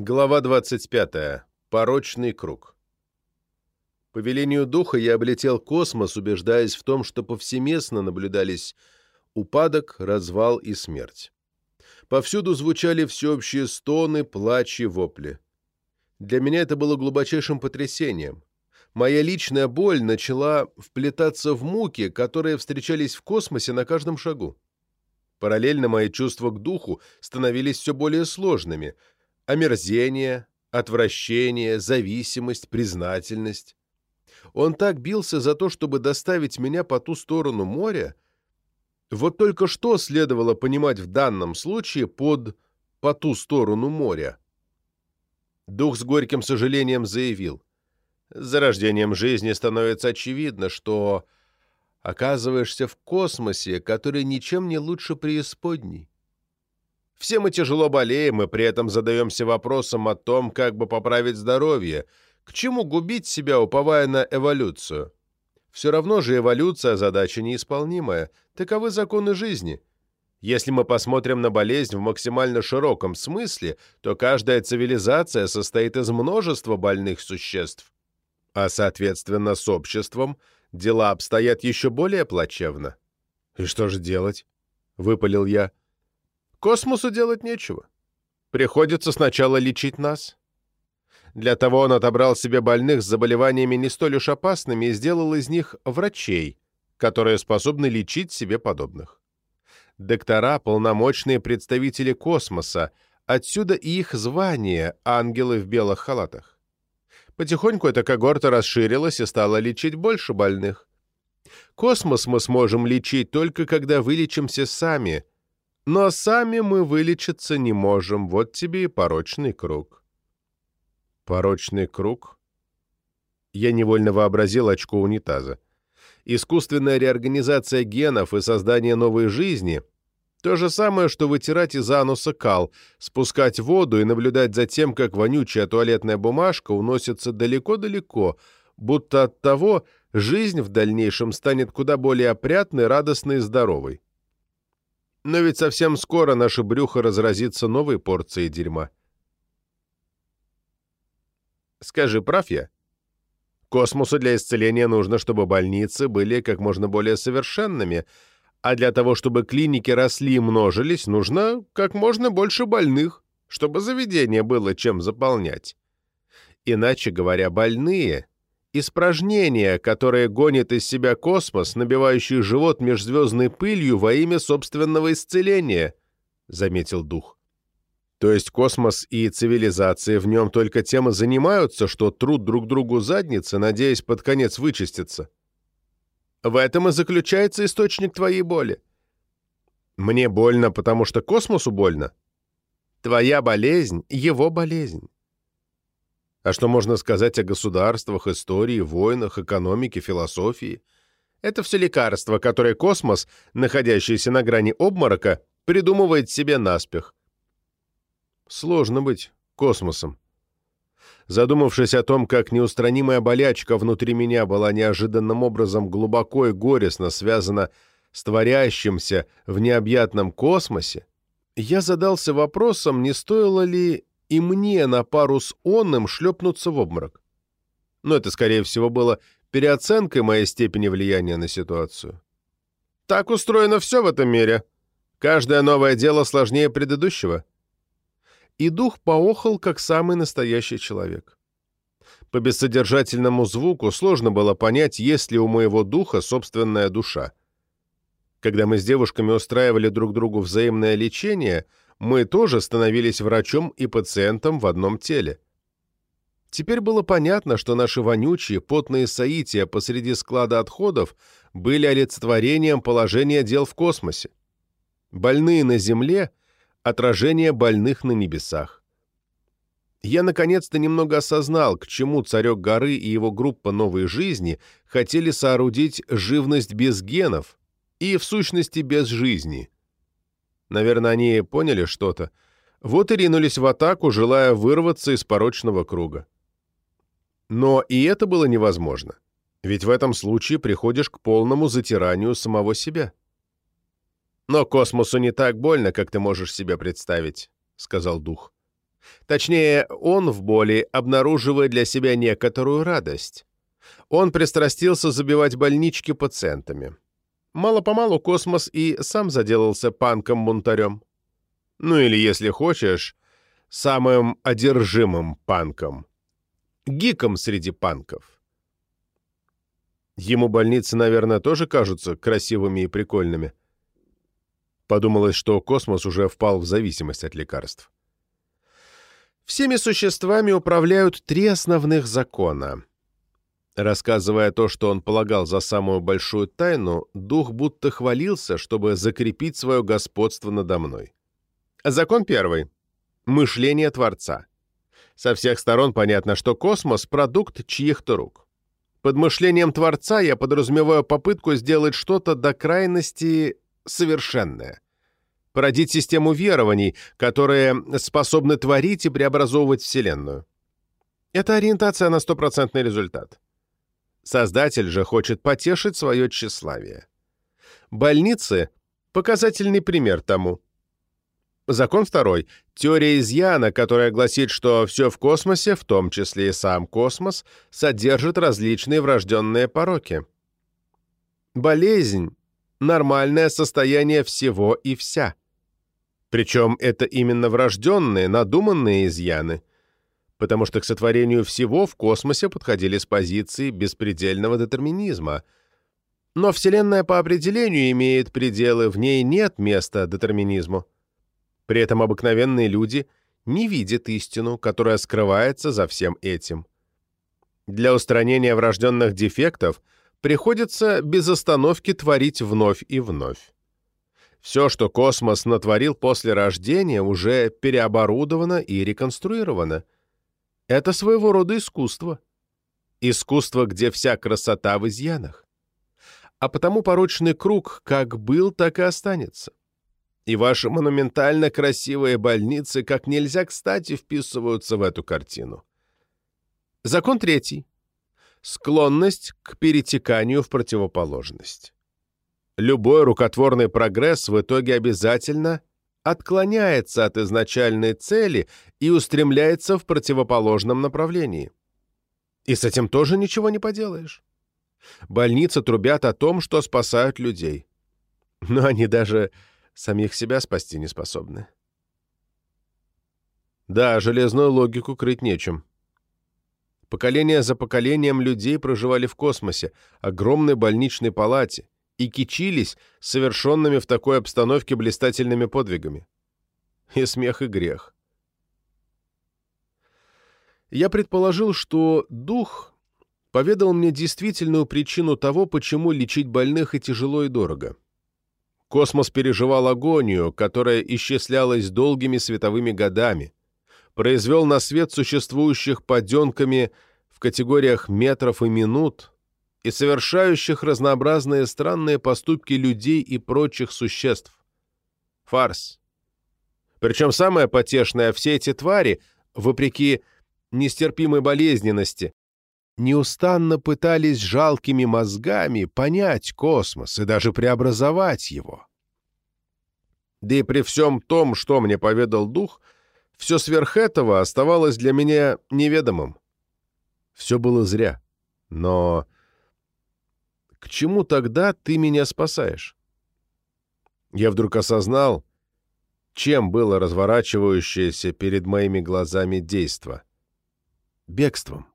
Глава 25. Порочный круг. По велению духа я облетел космос, убеждаясь в том, что повсеместно наблюдались упадок, развал и смерть. Повсюду звучали всеобщие стоны, плач и вопли. Для меня это было глубочайшим потрясением. Моя личная боль начала вплетаться в муки, которые встречались в космосе на каждом шагу. Параллельно мои чувства к духу становились все более сложными — омерзение, отвращение, зависимость, признательность. Он так бился за то, чтобы доставить меня по ту сторону моря. Вот только что следовало понимать в данном случае под «по ту сторону моря». Дух с горьким сожалением заявил. За рождением жизни становится очевидно, что оказываешься в космосе, который ничем не лучше преисподней. Все мы тяжело болеем и при этом задаемся вопросом о том, как бы поправить здоровье, к чему губить себя, уповая на эволюцию. Все равно же эволюция – задача неисполнимая. Таковы законы жизни. Если мы посмотрим на болезнь в максимально широком смысле, то каждая цивилизация состоит из множества больных существ. А, соответственно, с обществом дела обстоят еще более плачевно. «И что же делать?» – выпалил я. – Космосу делать нечего. Приходится сначала лечить нас. Для того он отобрал себе больных с заболеваниями не столь уж опасными и сделал из них врачей, которые способны лечить себе подобных. Доктора — полномочные представители космоса, отсюда и их звание — ангелы в белых халатах. Потихоньку эта когорта расширилась и стала лечить больше больных. Космос мы сможем лечить только когда вылечимся сами — но сами мы вылечиться не можем, вот тебе и порочный круг. Порочный круг? Я невольно вообразил очко унитаза. Искусственная реорганизация генов и создание новой жизни — то же самое, что вытирать из ануса кал, спускать воду и наблюдать за тем, как вонючая туалетная бумажка уносится далеко-далеко, будто от того жизнь в дальнейшем станет куда более опрятной, радостной и здоровой. Но ведь совсем скоро наше брюхо разразится новой порцией дерьма. Скажи, прав я? Космосу для исцеления нужно, чтобы больницы были как можно более совершенными, а для того, чтобы клиники росли и множились, нужно как можно больше больных, чтобы заведение было чем заполнять. Иначе говоря, больные Испражнение, которое гонит из себя космос, набивающий живот межзвездной пылью во имя собственного исцеления, — заметил дух. То есть космос и цивилизации в нем только тем и занимаются, что труд друг другу задницы, надеясь под конец вычиститься. В этом и заключается источник твоей боли. Мне больно, потому что космосу больно. Твоя болезнь — его болезнь. А что можно сказать о государствах, истории, войнах, экономике, философии? Это все лекарства, которые космос, находящийся на грани обморока, придумывает себе наспех. Сложно быть космосом. Задумавшись о том, как неустранимая болячка внутри меня была неожиданным образом глубоко и горестно связана с творящимся в необъятном космосе, я задался вопросом, не стоило ли и мне на пару с онным шлепнуться в обморок. Но это, скорее всего, было переоценкой моей степени влияния на ситуацию. Так устроено все в этом мире. Каждое новое дело сложнее предыдущего. И дух поохал, как самый настоящий человек. По бессодержательному звуку сложно было понять, есть ли у моего духа собственная душа. Когда мы с девушками устраивали друг другу взаимное лечение — мы тоже становились врачом и пациентом в одном теле. Теперь было понятно, что наши вонючие, потные соития посреди склада отходов были олицетворением положения дел в космосе. Больные на Земле — отражение больных на небесах. Я наконец-то немного осознал, к чему царек горы и его группа новой жизни хотели соорудить живность без генов и, в сущности, без жизни — Наверное, они поняли что-то. Вот и ринулись в атаку, желая вырваться из порочного круга. Но и это было невозможно. Ведь в этом случае приходишь к полному затиранию самого себя. «Но космосу не так больно, как ты можешь себе представить», — сказал дух. Точнее, он в боли обнаруживает для себя некоторую радость. Он пристрастился забивать больнички пациентами. Мало-помалу космос и сам заделался панком-бунтарем. Ну или, если хочешь, самым одержимым панком. Гиком среди панков. Ему больницы, наверное, тоже кажутся красивыми и прикольными. Подумалось, что космос уже впал в зависимость от лекарств. Всеми существами управляют три основных закона. Рассказывая то, что он полагал за самую большую тайну, дух будто хвалился, чтобы закрепить свое господство надо мной. Закон первый. Мышление Творца. Со всех сторон понятно, что космос — продукт чьих-то рук. Под мышлением Творца я подразумеваю попытку сделать что-то до крайности совершенное. Породить систему верований, которые способны творить и преобразовывать Вселенную. Это ориентация на стопроцентный результат. Создатель же хочет потешить свое тщеславие. Больницы — показательный пример тому. Закон второй. Теория изъяна, которая гласит, что все в космосе, в том числе и сам космос, содержит различные врожденные пороки. Болезнь — нормальное состояние всего и вся. Причем это именно врожденные, надуманные изъяны, потому что к сотворению всего в космосе подходили с позиции беспредельного детерминизма. Но Вселенная по определению имеет пределы, в ней нет места детерминизму. При этом обыкновенные люди не видят истину, которая скрывается за всем этим. Для устранения врожденных дефектов приходится без остановки творить вновь и вновь. Все, что космос натворил после рождения, уже переоборудовано и реконструировано. Это своего рода искусство. Искусство, где вся красота в изъянах. А потому порочный круг как был, так и останется и ваши монументально красивые больницы как нельзя кстати вписываются в эту картину. Закон третий. Склонность к перетеканию в противоположность. Любой рукотворный прогресс в итоге обязательно отклоняется от изначальной цели и устремляется в противоположном направлении. И с этим тоже ничего не поделаешь. Больницы трубят о том, что спасают людей. Но они даже самих себя спасти не способны. Да, железную логику крыть нечем. Поколение за поколением людей проживали в космосе, огромной больничной палате, и кичились совершенными в такой обстановке блистательными подвигами. И смех, и грех. Я предположил, что дух поведал мне действительную причину того, почему лечить больных и тяжело, и дорого. Космос переживал агонию, которая исчислялась долгими световыми годами, произвел на свет существующих поденками в категориях метров и минут и совершающих разнообразные странные поступки людей и прочих существ. Фарс. Причем самое потешное, все эти твари, вопреки нестерпимой болезненности, неустанно пытались жалкими мозгами понять космос и даже преобразовать его. Да и при всем том, что мне поведал дух, все сверх этого оставалось для меня неведомым. Все было зря. Но чему тогда ты меня спасаешь? Я вдруг осознал, чем было разворачивающееся перед моими глазами действо. Бегством.